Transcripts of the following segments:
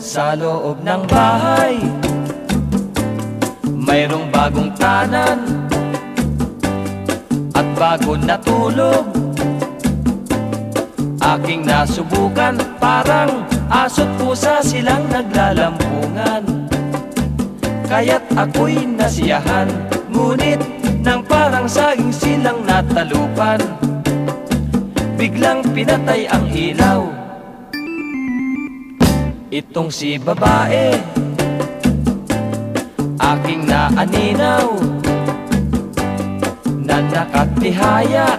Sa loob ng bahay. Mayroong bagong tanan At bago natulog. Aking nasubukan Parang aso't pusa silang naglalampungan. Kaya't ako'y nasiyahan Ngunit nang parang saging silang natalupan. Biglang pinatay ang ilaw Itong si babae Aking naaninaw Na nakatihaya.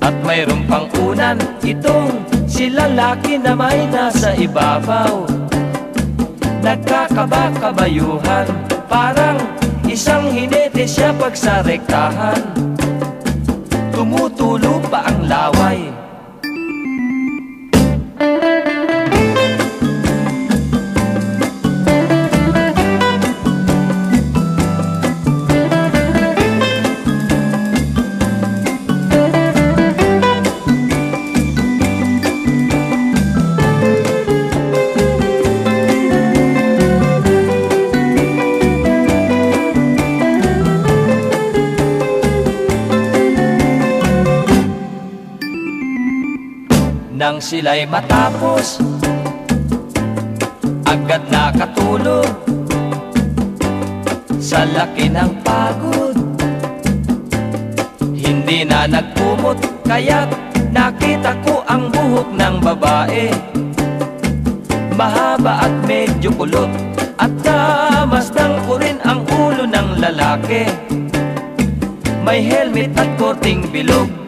At mayroong pang unan Itong si lalaki na may nasa ibabaw. Nagkakabakabayuhan Parang isang hinete siya pag sa rektahan Tumutulo pa ang laway Nang sila'y matapos. Agad nakatulog Sa laki ng pagod. Hindi na nagkumot Kaya't nakita ko ang buhok ng babae. Mahaba at medyo kulot At kamasdang ko rin ang ulo ng lalaki. May helmet at korting bilog